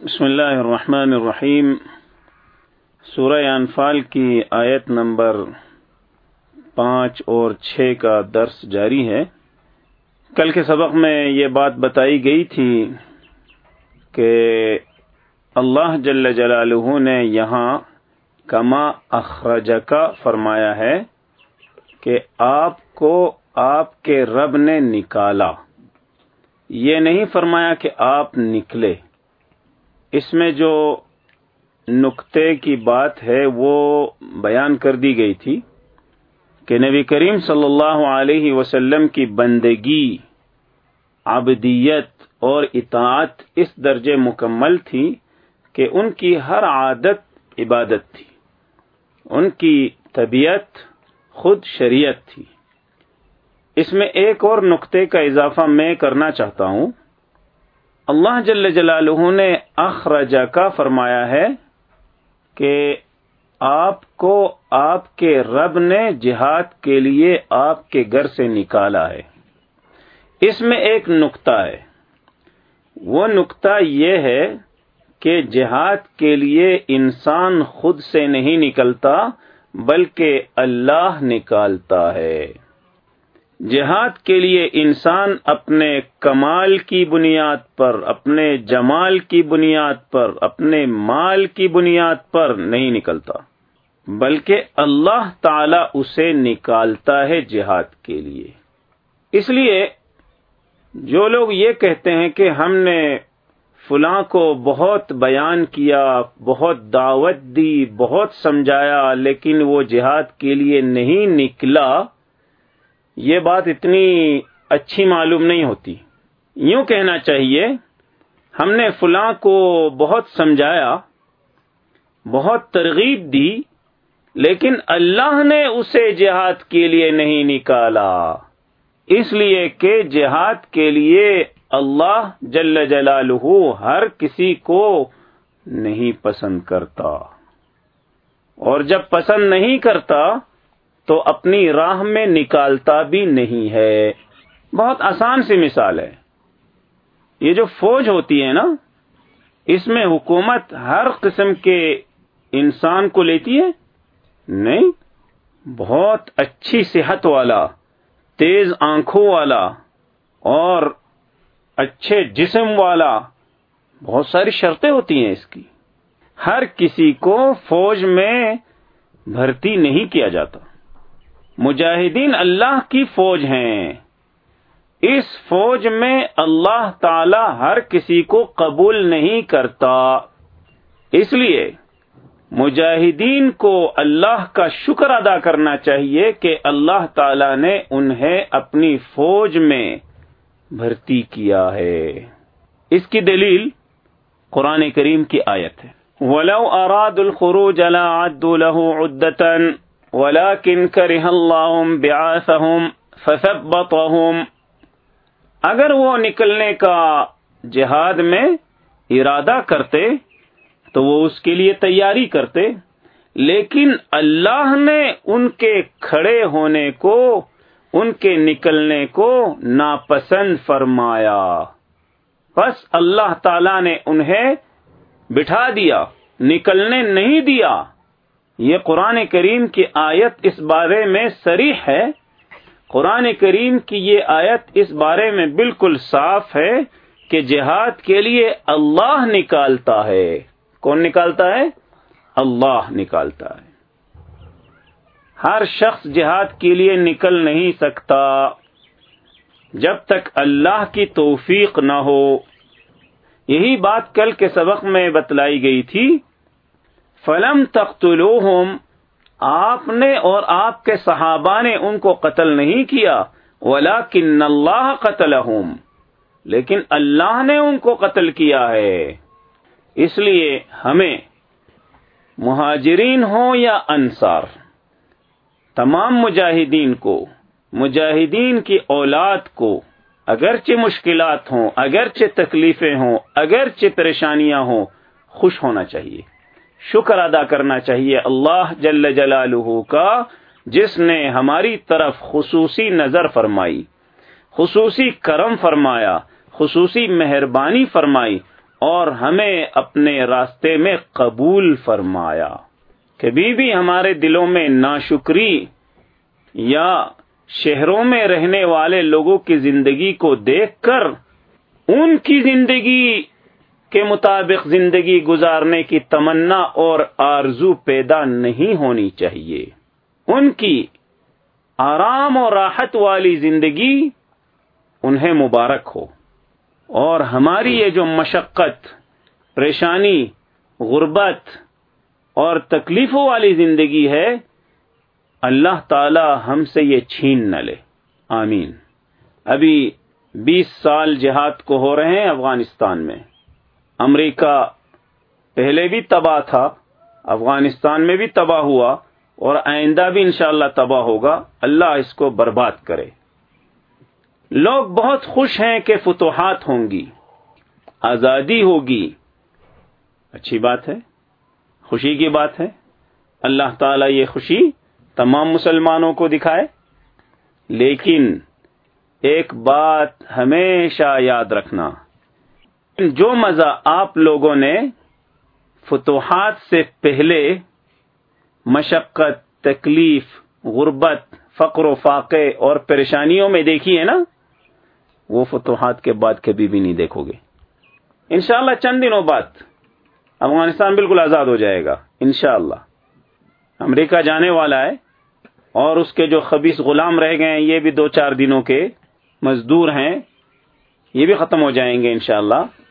بسم اللہ الرحمن الرحیم۔ سورہ انفال کی آیت نمبر پانچ اور چھ کا درس جاری ہے۔ کل کے سبق میں یہ بات بتائی گئی تھی کہ اللہ جل جلالہ نے یہاں کما اخرجکا فرمایا ہے کہ آپ کو آپ کے رب نے نکالا۔ یہ نہیں فرمایا کہ آپ نکلے۔ اس میں جو نقطے کی بات ہے وہ بیان کر دی گئی تھی کہ نبی کریم صلی اللہ علیہ وسلم کی بندگی، عبدیت اور اطاعت اس درجے مکمل تھی کہ ان کی ہر عادت عبادت تھی۔ ان کی طبیعت خود شریعت تھی۔ اس میں ایک اور نقطے کا اضافہ میں کرنا چاہتا ہوں۔ اللہ جل جلالہ نے اخرجا کا فرمایا ہے کہ آپ کو آپ کے رب نے جہاد کے لیے آپ کے گھر سے نکالا ہے۔ اس میں ایک نقطہ ہے۔ وہ نقطہ یہ ہے کہ جہاد کے لیے انسان خود سے نہیں نکلتا، بلکہ اللہ نکالتا ہے۔ جہاد کے لیے انسان اپنے کمال کی بنیاد پر، اپنے جمال کی بنیاد پر، اپنے مال کی بنیاد پر نہیں نکلتا۔ بلکہ اللہ تعالی اسے نکالتا ہے جہاد کے لیے۔ اس لیے جو لوگ یہ کہتے ہیں کہ ہم نے فلاں کو بہت بیان کیا، بہت دعوت دی، بہت سمجھایا، لیکن وہ جہاد کے لیے نہیں نکلا یہ بات اتنی اچھی معلوم نہیں ہوتی۔ یوں کہنا چاہیے، ہم نے فلاں کو بہت سمجھایا، بہت ترغیب دی، لیکن اللہ نے اسے جہاد کے لیے نہیں نکالا۔ اس لیے کہ جہاد کے لیے اللہ جل جلالہ ہر کسی کو نہیں پسند کرتا۔ اور جب پسند نہیں کرتا تو اپنی راہ میں نکالتا بھی نہیں ہے۔ بہت آسان سی مثال ہے۔ یہ جو فوج ہوتی ہے نا، اس میں حکومت ہر قسم کے انسان کو لیتی ہے۔ نہیں، بہت اچھی صحت والا، تیز آنکھوں والا اور اچھے جسم والا، بہت ساری شرطیں ہوتی ہیں اس کی۔ ہر کسی کو فوج میں بھرتی نہیں کیا جاتا۔ مجاہدین اللہ کی فوج ہیں۔ اس فوج میں اللہ تعالی ہر کسی کو قبول نہیں کرتا۔ اس لیے مجاہدین کو اللہ کا شکر ادا کرنا چاہیے کہ اللہ تعالی نے انہیں اپنی فوج میں بھرتی کیا ہے۔ اس کی دلیل قرآن کریم کی آیت ہے۔ ولو اراد الخروج لا له عدة ولكن كره الله بعاثهم فثبطهم۔ اگر وہ نکلنے کا جہاد میں ارادہ کرتے، تو وہ اس کے لیے تیاری کرتے۔ لیکن اللہ نے ان کے کھڑے ہونے کو، ان کے نکلنے کو ناپسند فرمایا۔ بس اللہ تعالی نے انہیں بٹھا دیا، نکلنے نہیں دیا۔ یہ قرآن کریم کی آیت اس بارے میں سریح ہے۔ قرآن کریم کی یہ آیت اس بارے میں بالکل صاف ہے کہ جہاد کے لیے اللہ نکالتا ہے۔ کون نکالتا ہے؟ اللہ نکالتا ہے۔ ہر شخص جہاد کے لیے نکل نہیں سکتا۔ جب تک اللہ کی توفیق نہ ہو۔ یہی بات کل کے سبق میں بتلائی گئی تھی۔ فلم تخت آپ نے اور آپ کے صحابہ نے ان کو قتل نہیں کیا ولا کن اللہ قتل لیکن اللہ نے ان کو قتل کیا ہے۔ اس لیے ہمیں مہاجرین ہوں یا انصار، تمام مجاہدین کو، مجاہدین کی اولاد کو، اگرچہ مشکلات ہوں، اگرچہ تکلیفیں ہوں، اگرچہ پریشانیاں ہوں، خوش ہونا چاہیے۔ شکر ادا کرنا چاہیے اللہ جل جلالہ کا، جس نے ہماری طرف خصوصی نظر فرمائی، خصوصی کرم فرمایا، خصوصی مہربانی فرمائی اور ہمیں اپنے راستے میں قبول فرمایا۔ کبھی بھی ہمارے دلوں میں ناشکری یا شہروں میں رہنے والے لوگوں کی زندگی کو دیکھ کر، ان کی زندگی کے مطابق زندگی گزارنے کی تمنا اور آرزو پیدا نہیں ہونی چاہیے۔ ان کی آرام اور راحت والی زندگی انہیں مبارک ہو۔ اور ہماری یہ جو مشقت، پریشانی، غربت اور تکلیفوں والی زندگی ہے، اللہ تعالی ہم سے یہ چھین نہ لے۔ آمین۔ ابھی بیس سال جہاد کو ہو رہے ہیں افغانستان میں۔ امریکہ پہلے بھی تباہ تھا، افغانستان میں بھی تباہ ہوا اور آئندہ بھی انشاءاللہ تباہ ہوگا۔ اللہ اس کو برباد کرے۔ لوگ بہت خوش ہیں کہ فتوحات ہوں گی، آزادی ہوگی۔ اچھی بات ہے، خوشی کی بات ہے۔ اللہ تعالی یہ خوشی تمام مسلمانوں کو دکھائے۔ لیکن ایک بات ہمیشہ یاد رکھنا۔ جو مزہ آپ لوگوں نے فتوحات سے پہلے مشقت، تکلیف، غربت، فقر و فاقے اور پریشانیوں میں دیکھی ہے نا، وہ فتوحات کے بعد کبھی بھی نہیں دیکھو گے۔ انشاءاللہ چند دنوں بعد افغانستان بالکل آزاد ہو جائے گا، انشاءاللہ۔ امریکہ جانے والا ہے اور اس کے جو خبیص غلام رہ گئے ہیں، یہ بھی دو چار دنوں کے مزدور ہیں، یہ بھی ختم ہو جائیں گے انشاءاللہ۔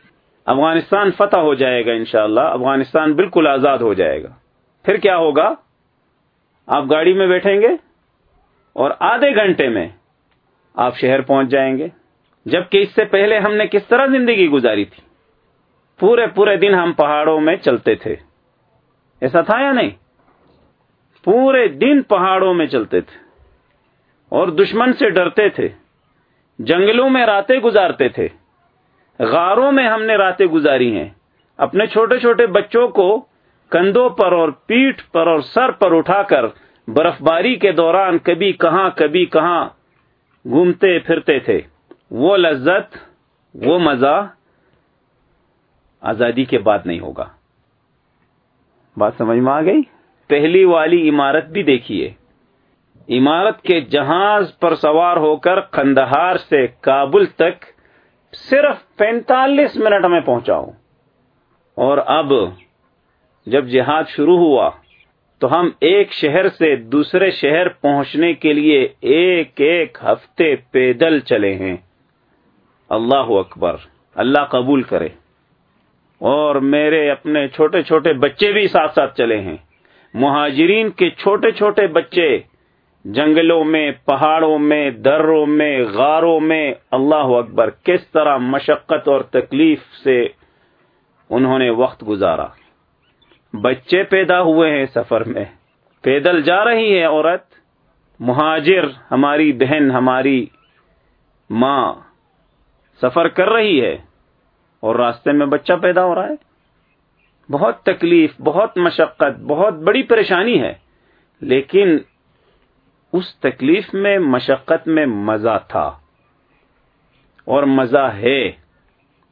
افغانستان فتح ہو جائے گا انشاءاللہ، افغانستان بالکل آزاد ہو جائے گا۔ پھر کیا ہوگا؟ آپ گاڑی میں بیٹھیں گے اور آدھے گھنٹے میں آپ شہر پہنچ جائیں گے۔ جبکہ اس سے پہلے ہم نے کس طرح زندگی گزاری تھی؟ پورے پورے دن ہم پہاڑوں میں چلتے تھے۔ ایسا تھا یا نہیں؟ پورے دن پہاڑوں میں چلتے تھے اور دشمن سے ڈرتے تھے۔ جنگلوں میں راتیں گزارتے تھے۔ غاروں میں ہم نے راتیں گزاری ہیں۔ اپنے چھوٹے چھوٹے بچوں کو کندھوں پر اور پیٹھ پر اور سر پر اٹھا کر برف باری کے دوران کبھی کہاں کبھی کہاں گھومتے پھرتے تھے۔ وہ لذت، وہ مزہ آزادی کے بعد نہیں ہوگا۔ بات سمجھ میں آ گئی؟ پہلی والی عمارت بھی دیکھیے۔ عمارت کے جہاز پر سوار ہو کر کندہار سے کابل تک صرف پینتالیس منٹ میں پہنچاؤ۔ اور اب جب جہاد شروع ہوا تو ہم ایک شہر سے دوسرے شہر پہنچنے کے لیے ایک ایک ہفتے پیدل چلے ہیں۔ اللہ اکبر، اللہ قبول کرے۔ اور میرے اپنے چھوٹے چھوٹے بچے بھی ساتھ ساتھ چلے ہیں۔ مہاجرین کے چھوٹے چھوٹے بچے جنگلوں میں، پہاڑوں میں، دروں میں، غاروں میں اللہ اکبر کس طرح مشقت اور تکلیف سے انہوں نے وقت گزارا۔ بچے پیدا ہوئے ہیں سفر میں۔ پیدل جا رہی ہے عورت۔ مہاجر، ہماری بہن، ہماری ماں سفر کر رہی ہے اور راستے میں بچہ پیدا ہو رہا ہے۔ بہت تکلیف، بہت مشقت، بہت بڑی پریشانی ہے۔ لیکن اس تکلیف میں، مشقت میں مزہ تھا۔ اور مزہ ہے۔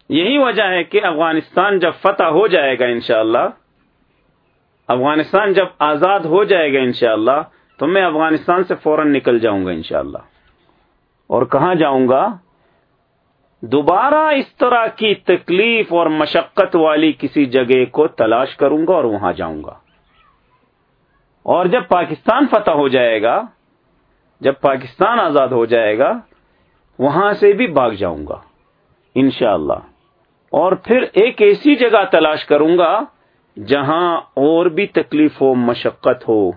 یہی وجہ ہے کہ افغانستان جب فتح ہو جائے گا انشاءاللہ، افغانستان جب آزاد ہو جائے گا انشاءاللہ، تو میں افغانستان سے فوراً نکل جاؤں گا انشاءاللہ۔ اور کہاں جاؤں گا؟ دوبارہ اس طرح کی تکلیف اور مشقت والی کسی جگہ کو تلاش کروں گا اور وہاں جاؤں گا۔ اور جب پاکستان فتح ہو جائے گا جب پاکستان آزاد ہو جائے گا، وہاں سے بھی بھاگ جاؤں گا، انشاءاللہ۔ اور پھر ایک ایسی جگہ تلاش کروں گا جہاں اور بھی تکلیف ہو مشقت ہو۔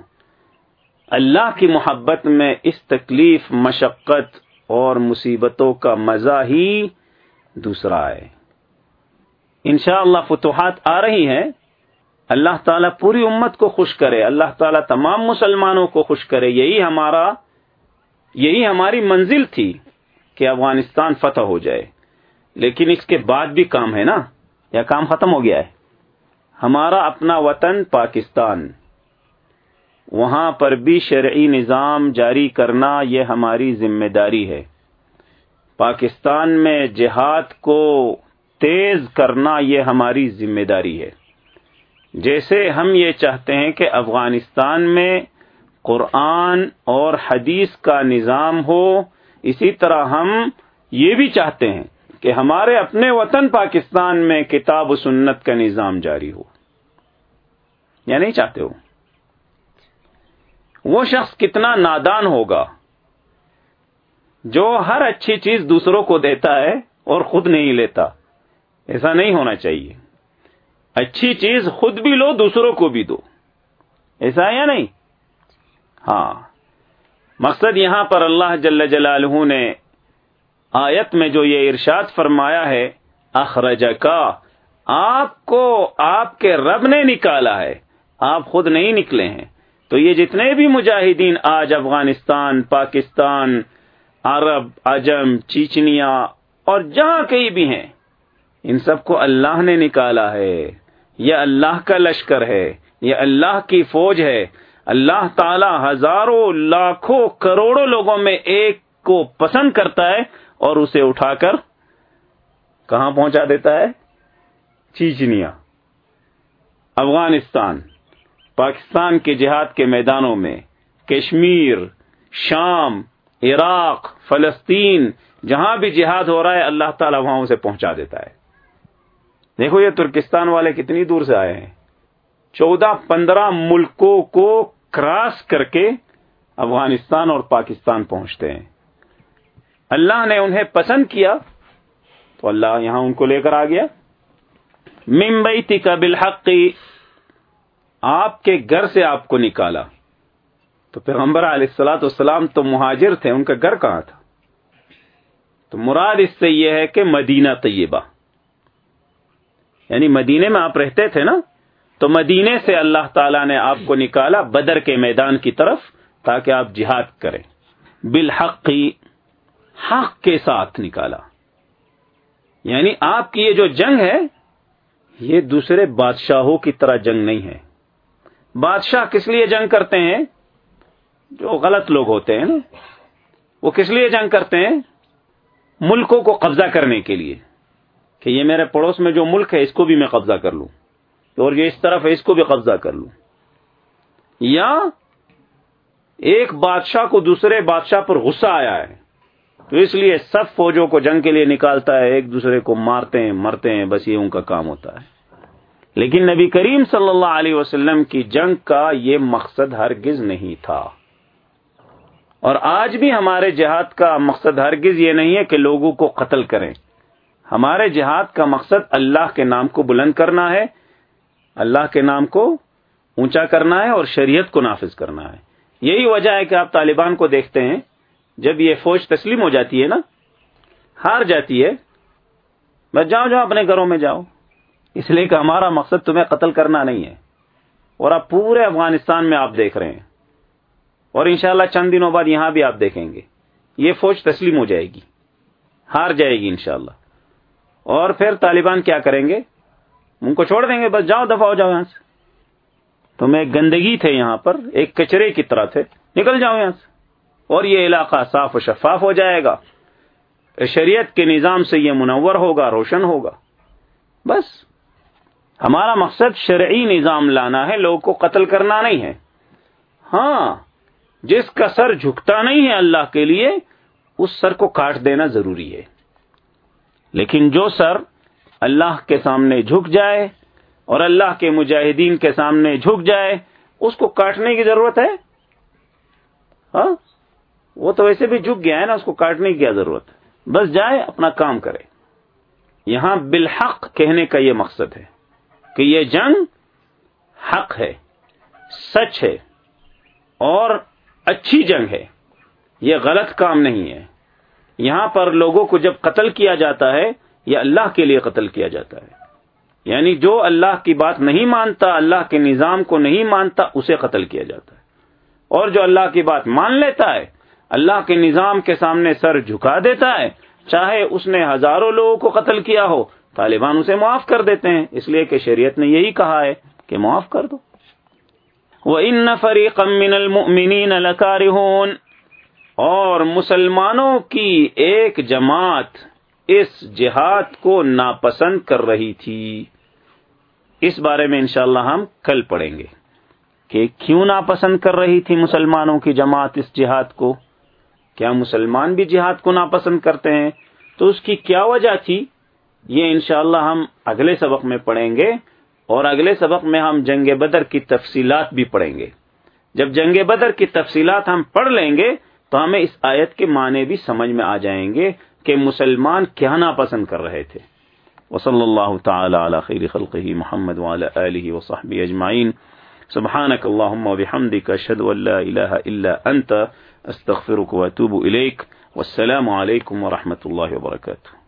اللہ کی محبت میں اس تکلیف، مشقت اور مصیبتوں کا مزہ ہی دوسرا ہے۔ انشاءاللہ اللہ فتوحات آ رہی ہیں۔ اللہ تعالیٰ پوری امت کو خوش کرے، اللہ تعالیٰ تمام مسلمانوں کو خوش کرے، یہی ہمارا یہی ہماری منزل تھی کہ افغانستان فتح ہو جائے۔ لیکن اس کے بعد بھی کام ہے نا؟ یا کام ختم ہو گیا ہے؟ ہمارا اپنا وطن پاکستان۔ وہاں پر بھی شرعی نظام جاری کرنا یہ ہماری ذمہ داری ہے۔ پاکستان میں جہاد کو تیز کرنا یہ ہماری ذمہ داری ہے۔ جیسے ہم یہ چاہتے ہیں کہ افغانستان میں قرآن اور حدیث کا نظام ہو، اسی طرح ہم یہ بھی چاہتے ہیں کہ ہمارے اپنے وطن پاکستان میں کتاب و سنت کا نظام جاری ہو۔ یا نہیں چاہتے ہو؟ وہ شخص کتنا نادان ہوگا جو ہر اچھی چیز دوسروں کو دیتا ہے اور خود نہیں لیتا۔ ایسا نہیں ہونا چاہیے۔ اچھی چیز خود بھی لو، دوسروں کو بھی دو۔ ایسا ہے یا نہیں؟ ہاں۔ مقصد یہاں پر اللہ جل جلالہ نے آیت میں جو یہ ارشاد فرمایا ہے اخرج کا آپ کو آپ کے رب نے نکالا ہے، آپ خود نہیں نکلے ہیں۔ تو یہ جتنے بھی مجاہدین آج افغانستان، پاکستان، عرب اجم چیچنیا اور جہاں کہیں بھی ہیں، ان سب کو اللہ نے نکالا ہے۔ یہ اللہ کا لشکر ہے، یہ اللہ کی فوج ہے۔ اللہ تعالی ہزاروں، لاکھوں، کروڑوں لوگوں میں ایک کو پسند کرتا ہے اور اسے اٹھا کر کہاں پہنچا دیتا ہے؟ چیچنیا افغانستان، پاکستان کے جہاد کے میدانوں میں، کشمیر، شام، عراق، فلسطین، جہاں بھی جہاد ہو رہا ہے، اللہ تعالیٰ وہاں اسے پہنچا دیتا ہے۔ دیکھو یہ ترکستان والے کتنی دور سے آئے ہیں۔ چودہ پندرہ ملکوں کو کراس کر کے افغانستان اور پاکستان پہنچتے ہیں۔ اللہ نے انہیں پسند کیا، تو اللہ یہاں ان کو لے کر آ گیا۔ ممبئی تک بالحقی آپ کے گھر سے آپ کو نکالا۔ تو پیغمبر علیہ السلاۃ والسلام تو مہاجر تھے، ان کا گھر کہاں تھا؟ تو مراد اس سے یہ ہے کہ مدینہ طیبہ۔ یعنی مدینے میں آپ رہتے تھے نا؟ تو مدینے سے اللہ تعالی نے آپ کو نکالا بدر کے میدان کی طرف تاکہ آپ جہاد کریں۔ بالحقی حق کے ساتھ نکالا۔ یعنی آپ کی یہ جو جنگ ہے، یہ دوسرے بادشاہوں کی طرح جنگ نہیں ہے۔ بادشاہ کس لیے جنگ کرتے ہیں؟ جو غلط لوگ ہوتے ہیں نا۔ وہ کس لیے جنگ کرتے ہیں؟ ملکوں کو قبضہ کرنے کے لیے۔ کہ یہ میرے پڑوس میں جو ملک ہے، اس کو بھی میں قبضہ کر لوں۔ اور یہ اس طرف ہے، اس کو بھی قبضہ کر لوں۔ یا ایک بادشاہ کو دوسرے بادشاہ پر غصہ آیا ہے، تو اس لیے سب فوجوں کو جنگ کے لیے نکالتا ہے، ایک دوسرے کو مارتے ہیں، مرتے ہیں، بس یہ ان کا کام ہوتا ہے۔ لیکن نبی کریم صلی اللہ علیہ وسلم کی جنگ کا یہ مقصد ہرگز نہیں تھا۔ اور آج بھی ہمارے جہاد کا مقصد ہرگز یہ نہیں ہے کہ لوگوں کو قتل کریں۔ ہمارے جہاد کا مقصد اللہ کے نام کو بلند کرنا ہے اللہ کے نام کو اونچا کرنا ہے اور شریعت کو نافذ کرنا ہے۔ یہی وجہ ہے کہ آپ طالبان کو دیکھتے ہیں، جب یہ فوج تسلیم ہو جاتی ہے نا، ہار جاتی ہے، بس جاؤ جاؤ، اپنے گھروں میں جاؤ۔ اس لیے کہ ہمارا مقصد تمہیں قتل کرنا نہیں ہے۔ اور اب پورے افغانستان میں آپ دیکھ رہے ہیں۔ اور انشاءاللہ چند دنوں بعد یہاں بھی آپ دیکھیں گے۔ یہ فوج تسلیم ہو جائے گی۔ ہار جائے گی انشاءاللہ۔ اور پھر طالبان کیا کریں گے؟ ان کو چھوڑ دیں گے، بس جاؤ دفاع ہو جاؤ یہاں سے۔ تمہیں گندگی تھے یہاں پر، ایک کچرے کی طرح تھے۔ نکل جاؤ یہاں سے۔ اور یہ علاقہ صاف و شفاف ہو جائے گا۔ شریعت کے نظام سے یہ منور ہوگا، روشن ہوگا۔ بس۔ ہمارا مقصد شرعی نظام لانا ہے، لوگوں کو قتل کرنا نہیں ہے۔ ہاں جس کا سر جھکتا نہیں ہے اللہ کے لیے، اس سر کو کاٹ دینا ضروری ہے۔ لیکن جو سر اللہ کے سامنے جھک جائے اور اللہ کے مجاہدین کے سامنے جھک جائے، اس کو کاٹنے کی ضرورت ہے؟ ہاں؟ وہ تو ویسے بھی جھک گیا ہے نا، اس کو کاٹنے کی کیا ضرورت ہے؟ بس جائے، اپنا کام کرے۔ یہاں بالحق کہنے کا یہ مقصد ہے کہ یہ جنگ حق ہے، سچ ہے اور اچھی جنگ ہے۔ یہ غلط کام نہیں ہے۔ یہاں پر لوگوں کو جب قتل کیا جاتا ہے یہ اللہ کے لیے قتل کیا جاتا ہے۔ یعنی جو اللہ کی بات نہیں مانتا، اللہ کے نظام کو نہیں مانتا، اسے قتل کیا جاتا ہے۔ اور جو اللہ کی بات مان لیتا ہے، اللہ کے نظام کے سامنے سر جھکا دیتا ہے، چاہے اس نے ہزاروں لوگوں کو قتل کیا ہو، طالبان اسے معاف کر دیتے ہیں۔ اس لیے کہ شریعت نے یہی کہا ہے کہ معاف کر دو۔ وہ ان نفری قمن المنین اور مسلمانوں کی ایک جماعت اس جہاد کو ناپسند کر رہی تھی۔ اس بارے میں انشاءاللہ ہم کل پڑھیں گے کہ کیوں ناپسند کر رہی تھی مسلمانوں کی جماعت اس جہاد کو۔ کیا مسلمان بھی جہاد کو ناپسند کرتے ہیں؟ تو اس کی کیا وجہ تھی؟ یہ انشاءاللہ ہم اگلے سبق میں پڑھیں گے اور اگلے سبق میں ہم جنگ بدر کی تفصیلات بھی پڑھیں گے۔ جب جنگ بدر کی تفصیلات ہم پڑھ لیں گے تو ہمیں اس آیت کے معنی بھی سمجھ میں آ جائیں گے۔ کہ مسلمان کیا ناپسند کر رہے تھے۔ وصلی اللہ تعالی علی خیر خلقہ محمد وعلی آلہ وصحبہ اجمعین۔ سبحانک اللہم وبحمدک اشہد ان لا الہ الا انت، استغفرک واتوب الیک۔ والسلام علیکم ورحمۃ اللہ وبرکاتہ۔